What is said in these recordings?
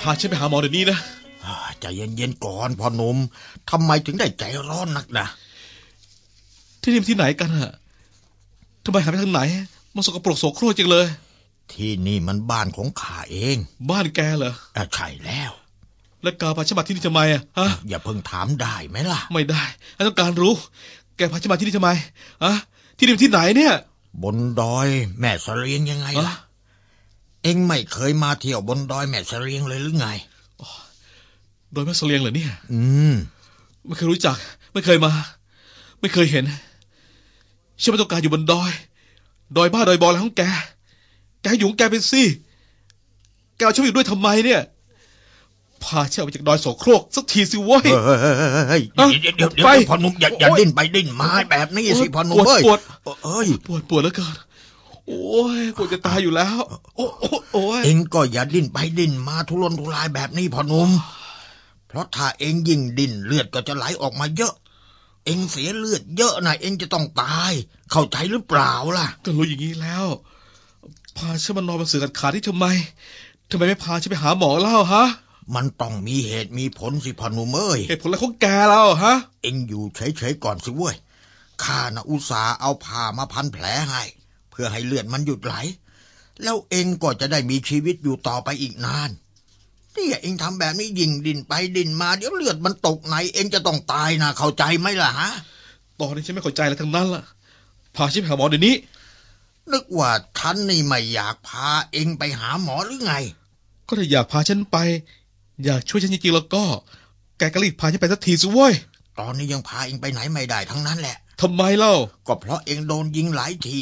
พาฉันไปหาหมอเดี๋ยวนี้นะอ่าใจเย็นๆก่อนพ่อหนุ่มทำไมถึงได้ใจร้อนนักนะที่นี่มันที่ไหนกันฮะทำไมหาไปทางไหน มันสกปรกโสโครกจังเลย ที่นี่มันบ้านของข้าเอง บ้านแกเหรออะใช่แล้ว แล้วกาพาฉันมาที่นี่ทำไมอะฮะอย่าเพิ่งถามได้ไหมล่ะ ไม่ได้ฉันต้องการรู้ แกพาฉันมาที่นี่ทำไมอะที่นี่มันที่ไหนเนี่ย บนดอยแม่เสรียงยังไงล่ะอะ เอ็งไม่เคยมาเที่ยวบนดอยแม่เสรียงเลยหรือไงโดยแม่เสลียงเหรอเนี่ย อืม ไม่เคยรู้จัก ไม่เคยมา ไม่เคยเห็นฉันไม่ต้องการอยู่บนดอย ดอยบ้าดอยบออะไรของแก แกอยู่ของแกเป็นสิแกเอาฉันมาอยู่ด้วยทำไมเนี่ย พาฉันออกไปจากดอยโสโครกสักทีสิเว้ยเฮ้ยเอ้าเดี๋ยวเดี๋ยวเดี๋ยวไปพ่อหนุ่มอย่าอย่าโอ๊ยดิ้นไปดิ้นมาแบบนี้สิพ่อหนุ่มปวดเอ้ยปวดเอ้ยปวดปวดเหลือเกิน โอ้ยปวดจะตายอยู่แล้ว โอ้โอ้โอ้ยเอ็งก็อย่าดิ้นไปดิ้นมาทุรนทุรายแบบนี้พ่อหนุ่มเพราะถ้าเอ็งยิ่งดิ้นเลือดก็จะไหลออกมาเยอะ เอ็งเสียเลือดเยอะนะเอ็งจะต้องตาย เข้าใจหรือเปล่าล่ะ ก็รู้อย่างนี้แล้ว พาฉันมานอนบนเสื่อกัดขาที่ทำไมทำไมไม่พาฉันไปหาหมอเล่าฮะมันต้องมีเหตุมีผลสิพ่อหนุ่มเอ้ยเหตุผลอะไรของแกเราฮะ เอ็งอยู่เฉยๆก่อนสิเว้ยข้านะอุตส่าห์เอาผ้ามาพันแผลให้เพื่อให้เลือดมันหยุดไหล แล้วเอ็งก็จะได้มีชีวิตอยู่ต่อไปอีกนานนี่เอ็งทำแบบนี้ยิงดินไปดินมาเดี๋ยวเลือดมันตกในเอ็งจะต้องตายนะเข้าใจไหมล่ะฮะตอนนี้ฉันไม่เข้าใจอะไรทั้งนั้นล่ะ พาฉันไปหาหมอเดี๋ยวนี้ นึกว่าท่านนี่ไม่อยากพาเอ็งไปหาหมอหรือไง ก็ถ้าอยากพาฉันไป อยากช่วยฉันจริงๆแล้วก็ แกก็รีบพาฉันไปสักทีสิเว้ยตอนนี้ยังพาเอ็งไปไหนไม่ได้ทั้งนั้นแหละทำไมเล่า ก็เพราะเอ็งโดนยิงหลายที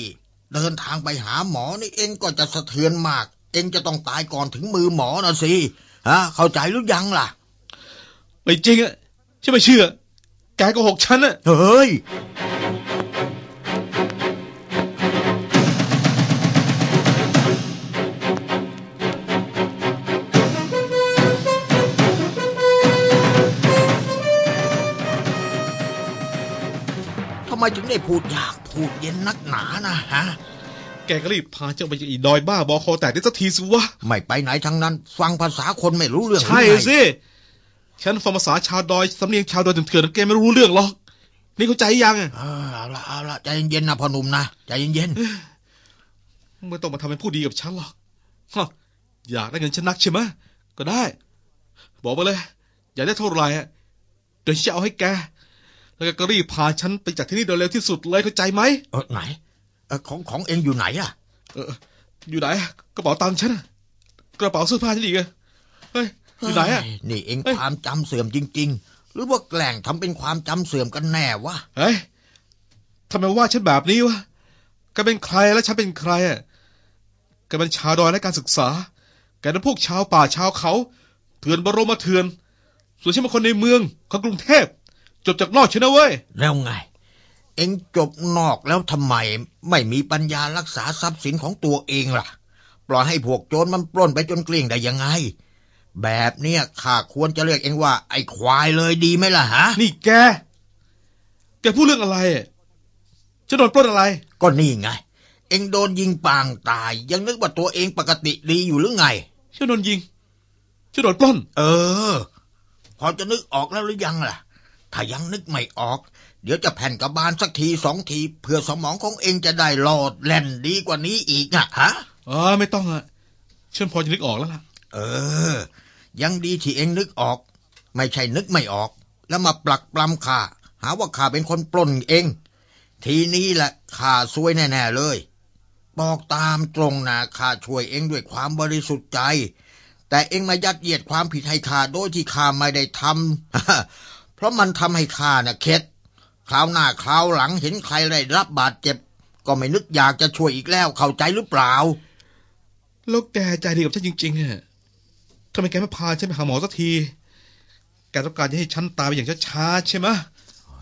เดินทางไปหาหมอนี่เอ็งก็จะสะเทือนมาก เอ็งจะต้องตายก่อนถึงมือหมอนะสิฮะเข้าใจหรือยังล่ะ ไม่จริงอะฉันไม่เชื่อ แกโก็หกฉันอะเฮ้ยทำไมถึงได้พูดยาก พูดเย็นนักหนานะฮะ แกก็รีบพาฉันไปอีดอยบ้าบอคอแตกได้สักทีสิวะ ไม่ไปไหนทั้งนั้น ฟังภาษาคนไม่รู้เรื่องหรือใช่ไงสิ ฉันฟังภาษาชาวดอยสำเนียงชาวดอยเถื่อนๆแกไม่รู้เรื่องหรอก นี่เข้าใจยังอะเออเอาละเอาละใจเย็นๆนะพ่อหนุ่มนะใจเย็นไม่ต้องมาทำเป็นผู้ดีกับฉันหรอกฮะอยากได้เงินฉันนักใช่ไหมก็ได้ บอกมาเลย อยากได้เท่าไหร่อะเดี๋ยวฉันจะเอาให้แก แล้วแกก็รีบพาฉันไปจากที่นี่โดยเร็วที่สุดเลยเข้าใจไหมๆเออไหนเออของของเองอยู่ไหนอะเออ อยู่ไหนอะกระเป๋าตังค์ฉันอะกระเป๋าเสื้อผ้าฉันอีกอะเฮ้ยอยู่ไหนอะเฮ้ยนี่เองเฮ้ยความจำเสื่อมจริง ๆ หรือว่าแกล้งทำเป็นความจำเสื่อมกันแน่วะเฮ้ยทำไมว่าฉันแบบนี้วะแกเป็นใครแล้วฉันเป็นใครอะแกเป็นชาวดอยและการศึกษาแกเป็นพวกชาวป่าชาวเขา เถื่อนบรมเถื่อนส่วนฉันเป็นคนในเมืองของกรุงเทพ จบจากนอกฉันนะเว้ย แล้วไง เองจบนอกแล้วทำไม ไม่มีปัญญารักษาทรัพย์สินของตัวเองล่ะ ปล่อยให้พวกโจรมันปล้นไปจนเกลี้ยงได้ยังไง แบบเนี้ยข้าควรจะเรียกเองว่า ไอ้ควายเลยดีไหมล่ะฮะ นี่แก แกพูดเรื่องอะไรอะจะโดนปล้นอะไร ก็นี่ไง เองโดนยิงปางตาย ยังนึกว่าตัวเองปกติดีอยู่หรือไงฉันโดนยิงฉันโดนปล้น เออ พอจะนึกออกแล้วหรือยังล่ะ ถ้ายังนึกไม่ออก เดี๋ยวจะแผ่นกระบาลสักทีสองทีเพื่อสมองของเองจะได้โหลดแล่นดีกว่านี้อีกอะฮะอ๋อไม่ต้องอะฉันพอจะนึกออกแล้วล่ะ เออ ยังดีที่เองนึกออก ไม่ใช่นึกไม่ออก แล้วมาปลักปลำข้าหาว่าข้าเป็นคนปล้นเอง ทีนี้แหละข้าซวยแน่ๆเลย บอกตามตรงนะข้าช่วยเองด้วยความบริสุทธิ์ใจ แต่เองมายัดเยียดความผิดให้ข้าโดยที่ข้าไม่ได้ทำ เพราะมันทำให้ข้าน่ะเข็ดคราวหน้าคราวหลังเห็นใครได้รับบาดเจ็บ ก็ไม่นึกอยากจะช่วยอีกแล้วเข้าใจหรือเปล่า แล้วแกใจดีกับฉันจริงๆอะทำไมแกไม่พาฉันไปหาหมอสักที แกต้องการจะให้ฉันตายไปอย่างช้าๆใช่ไหม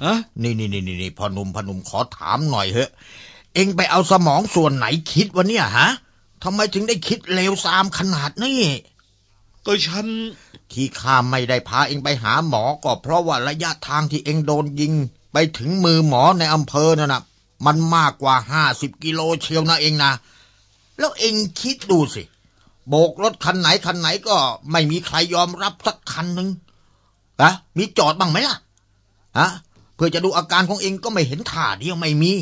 ฮะนี่นี่นี่นี่พ่อหนุ่มพ่อหนุ่มขอถามหน่อยเถอะ เอ็งไปเอาสมองส่วนไหนคิดวะเนี่ยฮะทำไมถึงได้คิดเลวทรามขนาดนี้ ก็ฉัน ที่ข้าไม่ได้พาเองไปหาหมอก็เพราะว่าระยะทางที่เองโดนยิง ไปถึงมือหมอในอำเภอนั่นนะมันมากกว่าห้าสิบกิโลเชียวนะเองนะ แล้วเองคิดดูสิ โบกรถคันไหนคันไหนก็ไม่มีใครยอมรับสักคันหนึ่งอะมีจอดบ้างไหมล่ะฮะเพื่อจะดูอาการของเองก็ไม่เห็นท่าเดียวไม่มี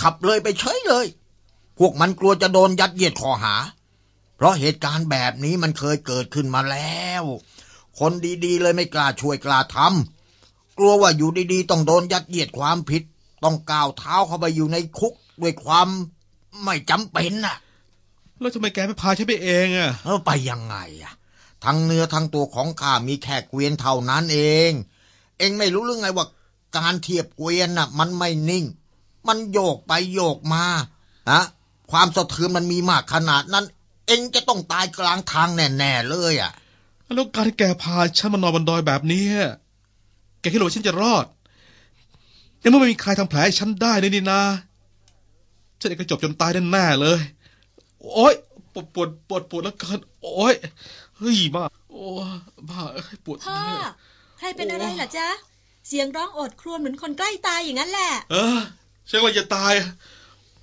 ขับเลยไปเฉยเลย พวกมันกลัวจะโดนยัดเยียดข้อหา เพราะเหตุการณ์แบบนี้มันเคยเกิดขึ้นมาแล้ว คนดีๆ เลยไม่กล้าช่วยกล้าทำกลัวว่าอยู่ดีๆ ต้องโดนยัดเยียดความผิด ต้องก้าวเท้าเข้าไปอยู่ในคุกด้วยความไม่จำเป็นน่ะ แล้วทำไมแกไม่พาฉันไปเองอะเออไปยังไงอะทั้งเนื้อทั้งตัวของข้ามีแค่เกวียนเท่านั้นเอง เองไม่รู้เรื่องไงว่าการเทียบเกวียนน่ะ มันไม่นิ่ง มันโยกไปโยกมาฮะความสะเทือนมันมีมากขนาดนั้น เองจะต้องตายกลางทางแน่ๆเลยอะ แล้วการที่แกพาฉันมานอนบนดอยแบบนี้ แกคิดว่าฉันจะรอดยังไม่มีใครทำแผลให้ฉันได้เลยนี่นาฉันเองก็จบจนตายแน่ๆเลย โอ๊ยปวดปวดปวดปวดแล้วเกิน โอ๊ยเฮ้ยบ้าโอ้บ้าเอ้ยปวดพ่อใครเป็นอะไรล่ะจ๊ะ เสียงร้องโอดครวญเหมือนคนใกล้ตายอย่างนั้นแหละ เออฉันว่าจะตาย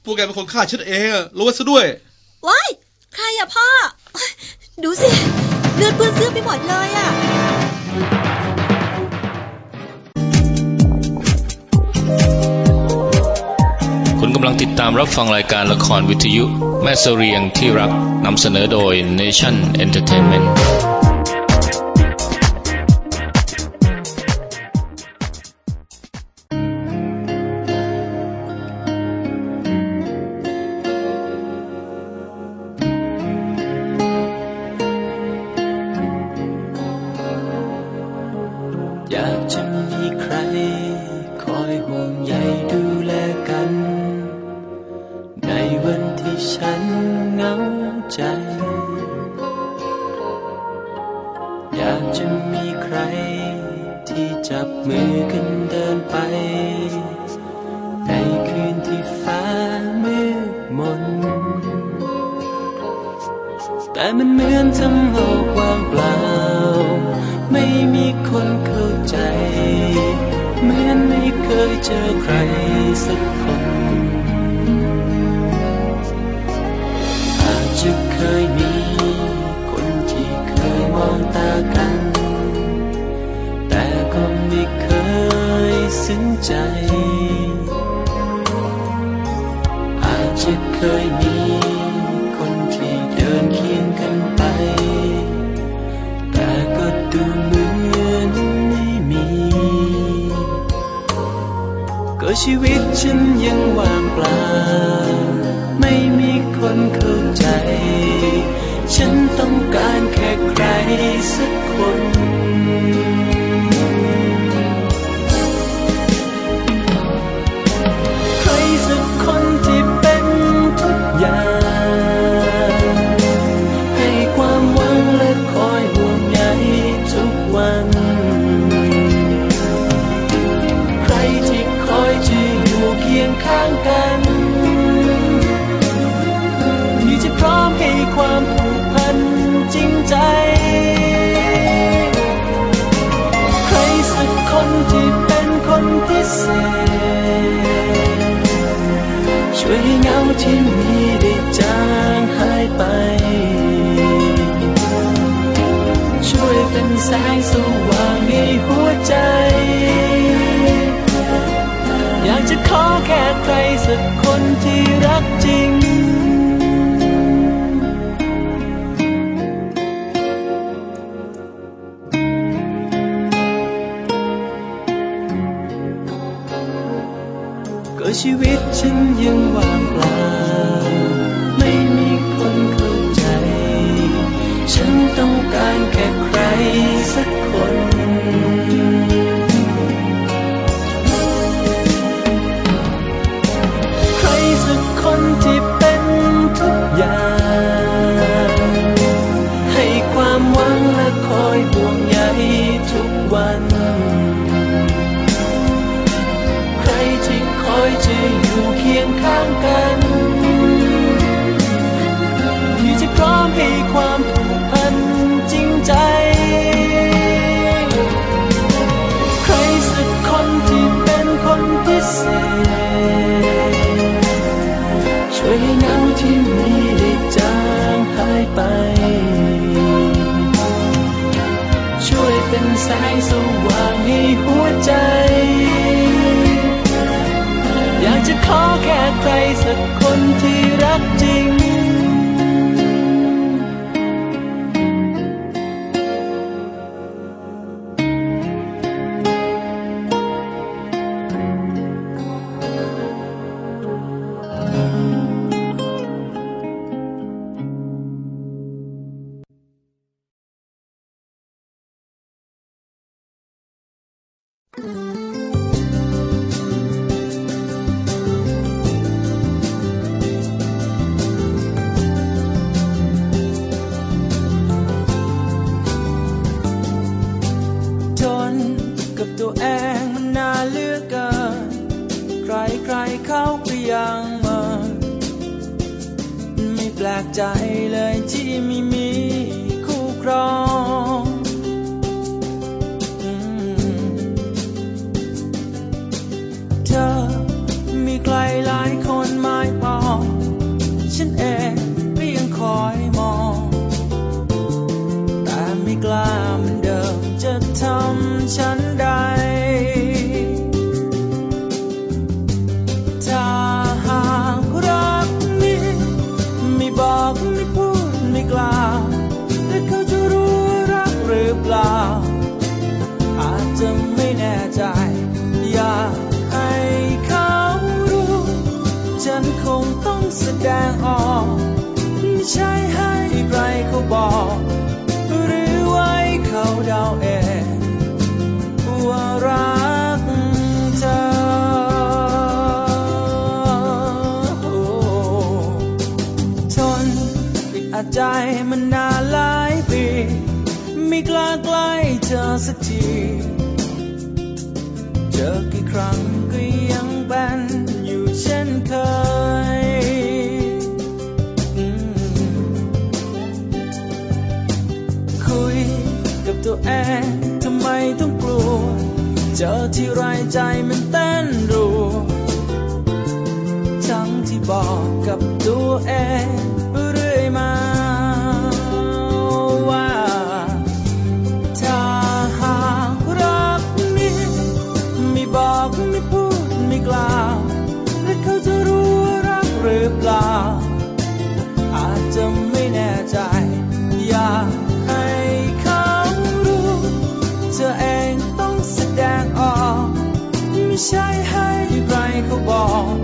พวกแกเป็นคนฆ่าฉันเองอะรู้ไว้ซะด้วยว้าย ใครอะพ่อ ดูสิ เลือดเปื้อนเสื้อไปหมดเลยอะคุณกำลังติดตามรับฟังรายการละครวิทยุ แม่เสเรียงที่รักนำเสนอโดย Nation Entertainment ห่วงใยดูแลกัน ในวันที่ฉันเหงาใจ อยากจะมีใคร ที่จับมือกันเดินไป ในคืนที่ฟ้ามืดมน แต่มันเหมือนทั้งโลกว่างเปล่า ไม่มีคนเข้าใจ เคยเจอใครสักคน อาจจะเคยมีคนที่เคยมองตากัน แต่ก็ไม่เคยซึ้งใจ อาจจะเคยมี ก็ชีวิตฉันยังว่างเปล่า ไม่มีคนเข้าใจ ฉันต้องการแค่ใครสักคน ช่วยเงาที่มีได้จางหายไป ช่วยเป็นแสงสว่างในหัวใจ อยากจะขอแค่ใครสักคน ชีวิตฉันยังว่างเปล่า ไม่มีคนเข้าใจ ฉันต้องการแค่ใครสักคน สว่างให้หัวใจ อยากจะขอแค่ใครสัก ใจมันนานหลายปี ไม่กล้าใกล้เธอสักที เจอกี่ครั้งก็ยังเป็นอยู่เช่นเคย คุยกับตัวเองทำไมต้องกลัว เจอที่ไรใจมันเต้นรัวทั้งที่บอกกับตัวเองือเปล่า อาจจะไม่แน่ใจ อยากให้เขารู้ เธอเองต้องแสดงออก ไม่ใช่ให้ใครเขาบอก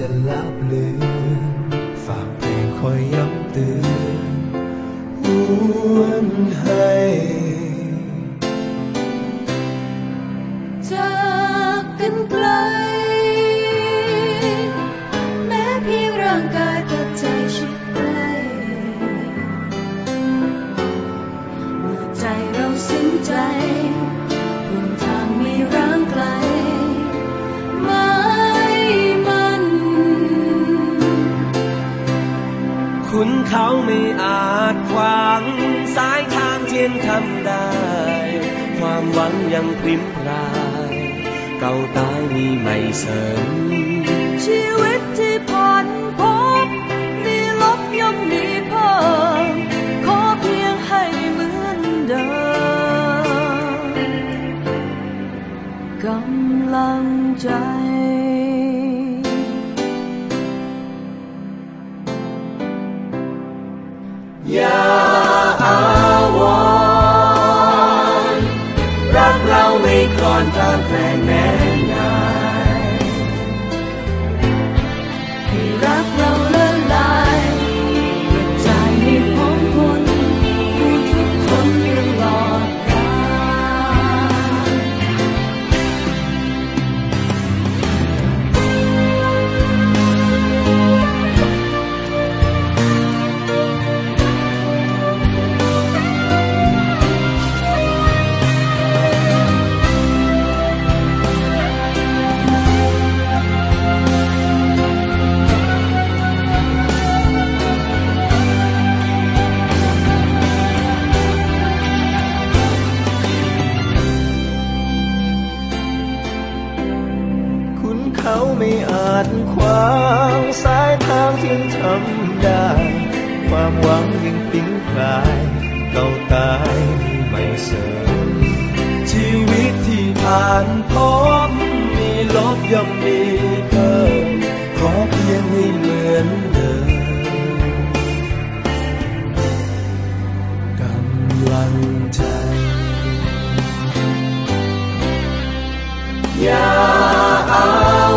จะลับลืมฝากเพลงคอยย้ำเตือนวนให้จากกันไกล ไม่อาจขวางสายทางเทียนทำได้ ความหวังยังพริมพราย เก่าตายมีไม่เสริม ชีวิตที่ผ่านพบมีลบย่อมมีเพิ่มขอเพียงให้เหมือนเดิมกำลังใจ อย่าอา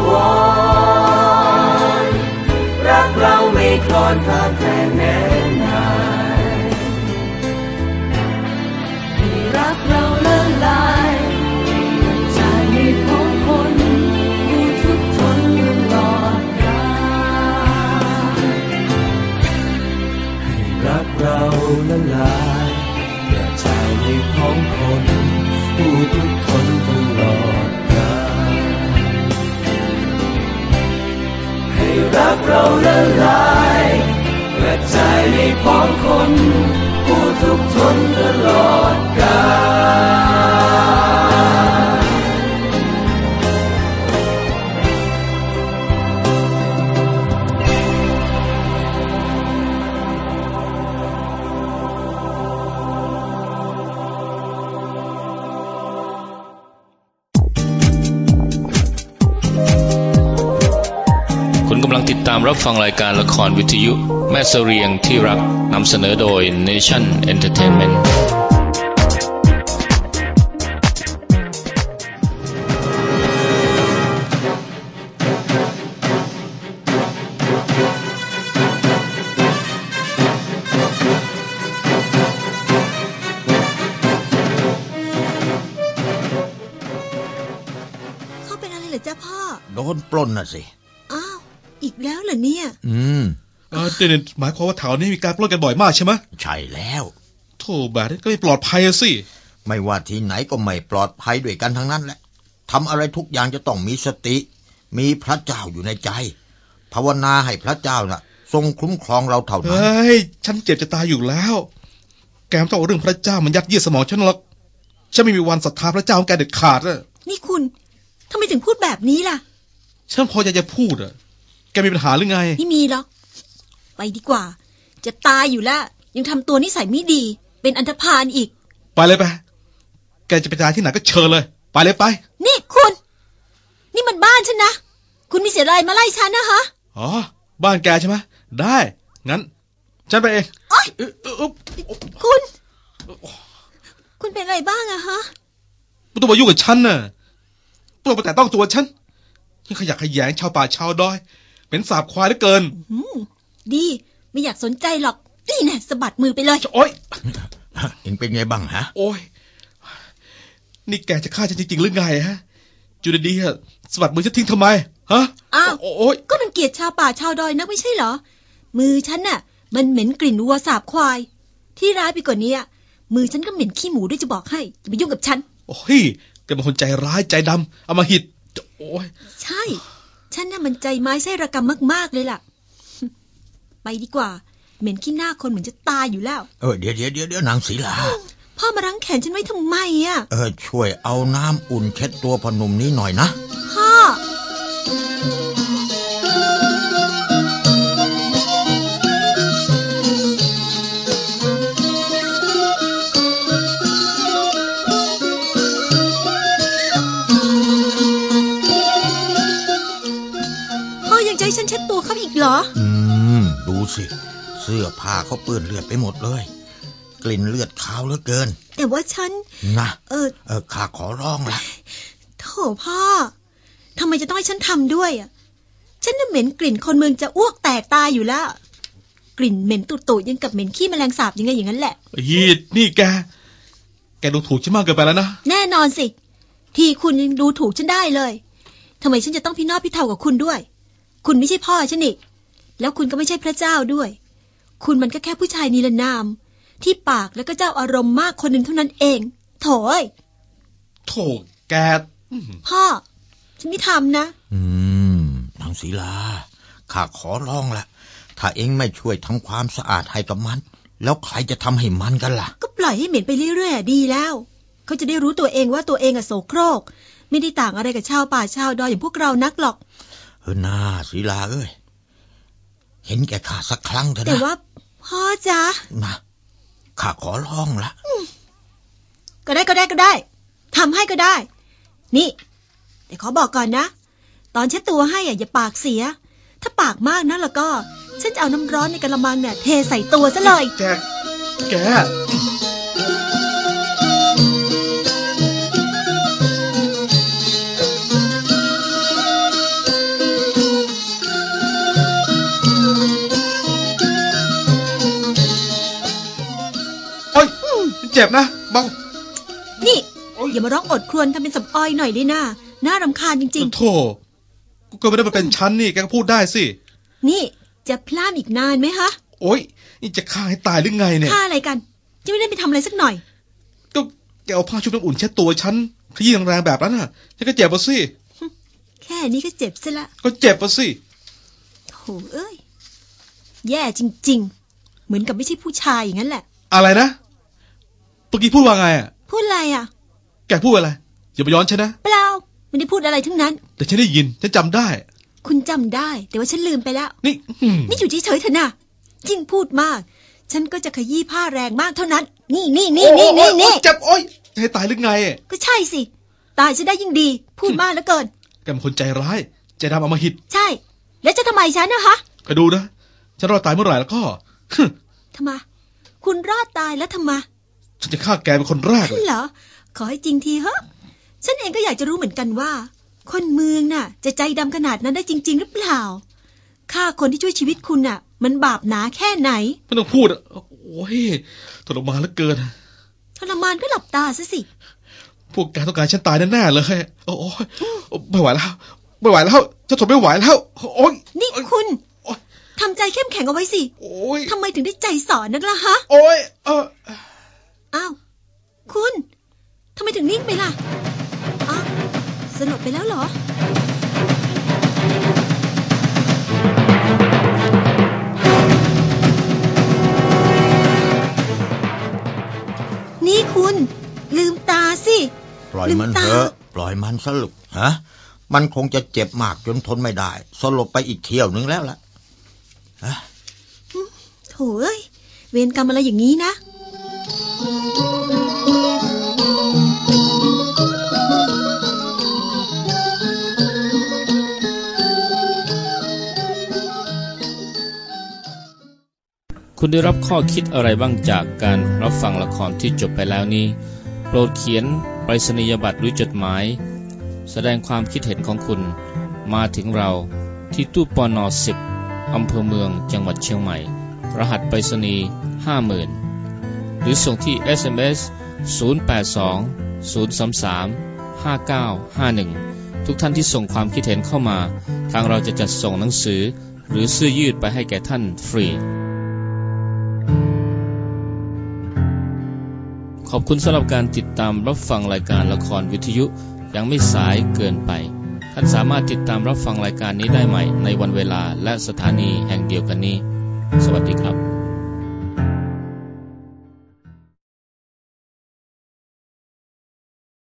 วรณ์รักเราไม่คลอนขาดแคลนแเราละลายกระจายในของคนผู้ทุก รับฟังรายการละครวิทยุ แม่เสเรียงที่รักนำเสนอโดย Nation Entertainment เขาเป็นอะไรเหรอจ๊ะพ่อ โดนปล้นน่ะสิอ้าวอีก แล้วเหรอเนี่ย อืมเออเด่นหมายความว่าแถวนี้มีการปล้นกันบ่อยมากใช่ไหมใช่แล้วโธ่แบบนี้ก็ไม่ปลอดภัยอะสิ ไม่ว่าที่ไหนก็ไม่ปลอดภัยด้วยกันทั้งนั้นแหละทำอะไรทุกอย่างจะต้องมีสติ มีพระเจ้าอยู่ในใจ ภาวนาให้พระเจ้าน่ะ ทรงคุ้มครองเราเท่าเฮนั้น้ย ฉันเจ็บจะตายอยู่แล้ว แกไม่ต้องเอาเรื่องพระเจ้ามันยัดเยียดสมองฉันหรอกฉันไม่มีวันศรัทธาพระเจ้าของแกเด็ดขาดอะนี่คุณทำไมถึงพูดแบบนี้ล่ะ ฉันพออยากจะพูดอะ แกมีปัญหาหรือไง ไม่มีหรอก ไปดีกว่า จะตายอยู่แล้ว ยังทำตัวนิสัยไม่ดี เป็นอันธพาลอีก ไปเลยไป แกจะไปตายที่ไหนก็เชิญเลย ไปเลยไป นี่คุณ นี่มันบ้านฉันนะ คุณมีเสียอะไรมาไล่ฉันนะฮะอ๋อ บ้านแกใช่ไหมได้ งั้น ฉันไปเองโอ๊ยเอ๊ะเอ๊ะเอ๊ะคุณ คุณเป็นอะไรบ้างอะฮะไม่ต้องมายุ่งกับฉันน่ะไม่ต้องมาแต่ต้องตัวฉันยังขยักขยงชาวป่าชาวดอย เป็นสาบควายเหลือเกินอืมดีไม่อยากสนใจหรอก นี่แน่สะบัดมือไปเลย โอ๊ยเองเป็นไงบ้างฮะ โอ้ยนี่แกจะฆ่าฉันจริงๆหรือไงฮะจุดดีๆอะสะบัดมือฉันทิ้งทำไม ฮะ อ้าว โอ้โอ้ยก็มันเกลียดชาวป่าชาวดอยนักไม่ใช่เหรอ มือฉันน่ะ มันเหม็นกลิ่นวัวสาบควาย ที่ร้ายไปกว่านี้อะมือฉันก็เหม็นขี้หมูด้วยจะบอกให้อย่าไปยุ่งกับฉัน โอ้ยแกเป็นคนใจร้ายใจดำเอามาหิดโอ้ย ใช่ ฉันน่ะมันใจไม้ไส้ระกำมากๆเลยล่ะ ไปดีกว่า เหม็นขี้หน้าคนเหมือนจะตายอยู่แล้ว เออเดี๋ยวเดี๋ยวเดี๋ยวเดี๋ยวนางศรีลา พ่อมารั้งแขนฉันไว้ทำไมอะ เออช่วยเอาน้ำอุ่นเช็ดตัวพอหนุ่มนี้หน่อยนะพ่อ เขาอีกเหรอ อืม ดูสิ เสื้อผ้าเขาเปื้อนเลือดไปหมดเลย กลิ่นเลือดขาวเหลือเกิน แต่ว่าฉัน นะ เออ เออข้าขอร้องละโถพ่อทำไมจะต้องให้ฉันทำด้วยอะ ฉันน่ะเหม็นกลิ่นคนเมืองจะอ้วกแตกตายอยู่แล้ว กลิ่นเหม็นตุ่ๆยังกับเหม็นขี้แมลงสาบยังไงอย่างนั้นแหละฮีดนี่แก แกดูถูกฉันมากเกินไปแล้วนะ แน่นอนสิ ทีคุณยังดูถูกฉันได้เลยทำไมฉันจะต้องพี่นอพี่เท่ากับคุณด้วย คุณไม่ใช่พ่อฉันนี่ แล้วคุณก็ไม่ใช่พระเจ้าด้วย คุณมันก็แค่ผู้ชายนิรนาม ที่ปากแล้วก็เจ้าอารมณ์มากคนหนึ่งเท่านั้นเอง โถยโถแกอื้อหือพ่อ ฉันไม่ทำนะ อืมนางศิลา ข้าขอร้องละถ้าเองไม่ช่วยทำความสะอาดให้กับมัน แล้วใครจะทำให้มันกันล่ะ ก็ปล่อยให้เหม็นไปเรื่อยๆอะดีแล้ว เขาจะได้รู้ตัวเองว่าตัวเองอะโสโครก ไม่ได้ต่างอะไรกับชาวป่าชาวดอยอย่างพวกเรานักหรอกเออนาศิลาเอ้ย เห็นแก่ข้าสักครั้งเถอะแต่นะว่าพ่อจ๊ะนะข้าขอร้องละก็ได้ก็ได้ก็ได้ทำให้ก็ได้ นี่ แต่ขอบอกก่อนนะ ตอนเช็ดตัวให้อะอย่าปากเสีย ถ้าปากมากนะแล้วก็ ฉันจะเอาน้ำร้อนในกระมังเนี่ยเทใส่ตัวซะเลย แก แก เจ็บนะเบานี่โอ๊ยอย่ามาร้องอดครวญทำเป็นสำออยหน่อยเลยนะน่ารำคาญจริงโธ่กูก็ไม่ได้มาเป็นชั้นนี่แกก็พูดได้สิๆนี่จะพลาดอีกนานไหมฮะ โอ๊ยนี่จะฆ่าให้ตายหรือไงเนี่ยฆ่าอะไรกัน จะไม่ได้ไปทำอะไรสักหน่อย ก็แกเอาผ้าชุบน้ำอุ่นเช็ดตัวฉันขยี้แรงๆแบบนั้นน่ะฉันก็เจ็บปะสิ แค่นี้ก็เจ็บซะละ ก็เจ็บปะสิโถเอ้ย แย่จริง ๆ เหมือนกับไม่ใช่ผู้ชายอย่างนั้นแหละ อะไรนะ เมื่อกี้พูดว่าไงอะ พูดอะไรอะ แกพูดอะไร อย่าไปย้อนฉันนะ เปล่าไม่ได้พูดอะไรทั้งนั้น แต่ฉันได้ยิน ฉันจำได้ คุณจำได้ แต่ว่าฉันลืมไปแล้ว นี่อื้อหือนี่อยู่เฉยๆเถอะนะยิ่งพูดมาก ฉันก็จะขยี้ผ้าแรงมากเท่านั้น นี่นี่นี่นี่นี่โอ๊ยโอ๊นี่ยเจ็บโอ๊ยจะให้ตายหรือไงก็ใช่สิ ตายจะได้ยิ่งดี พูดมากเหลือเกิน แกเป็นคนใจร้าย ใจดำอำมหิตใช่ แล้วจะทำไมฉันนะคะคอยดูนะ ฉันรอดตายเมื่อไหร่แล้วก็ฮึ่มทำไม คุณรอดตายแล้วทำไม ฉันจะฆ่าแกเป็นคนแรกเลยเหรอ ขอให้จริงทีเหอะฉันเองก็อยากจะรู้เหมือนกันว่า คนเมืองน่ะ จะใจดำขนาดนั้นได้จริง ๆ หรือเปล่าฆ่าคนที่ช่วยชีวิตคุณน่ะ มันบาปหนาแค่ไหน ไม่ต้องพูดอะโอ้ยทรมานเหลือเกินทรมานก็หลับตาซะสิ พวกแกต้องการฉันตายแน่ๆเลยโอ้ยไม่ไหวแล้วไม่ไหวแล้วฉันทนไม่ไหวแล้วโอ๊ยนี่โอ๊ยคุณโอ๊ยทำใจเข้มแข็งเอาไว้สิโอ๊ยทำไมถึงได้ใจสอนนักล่ะฮะ โอ๊ยเออ อ้าว คุณทำไมถึงนิ่งไปล่ะ อ้าว สลบไปแล้วเหรอ นี่คุณ ลืมตาสิ ปล่อยมันลืมตาเถอะปล่อยมันสลุกฮะ มันคงจะเจ็บมากจนทนไม่ได้ สลบไปอีกเที่ยวนึงแล้วล่ะฮะโถเอ้ย เวรกรรมอะไรอย่างนี้นะ คุณได้รับข้อคิดอะไรบ้างจากการรับฟังละครที่จบไปแล้วนี้ โปรดเขียนไปรษณียบัตรหรือจดหมาย แสดงความคิดเห็นของคุณมาถึงเราที่ตู้ปอนอสิบอำเภอเมืองจังหวัดเชียงใหม่ รหัสไปรษณีย์50,000 หรือส่งที่ SMS 082 033 5951 ทุกท่านที่ส่งความคิดเห็นเข้ามา ทางเราจะจัดส่งหนังสือ หรือเสื้อยืดไปให้แก่ท่านฟรี ขอบคุณสำหรับการติดตามรับฟังรายการละครวิทยุยังไม่สายเกินไป ท่านสามารถติดตามรับฟังรายการนี้ได้ใหม่ในวันเวลาและสถานีแห่งเดียวกันนี้ สวัสดีครับ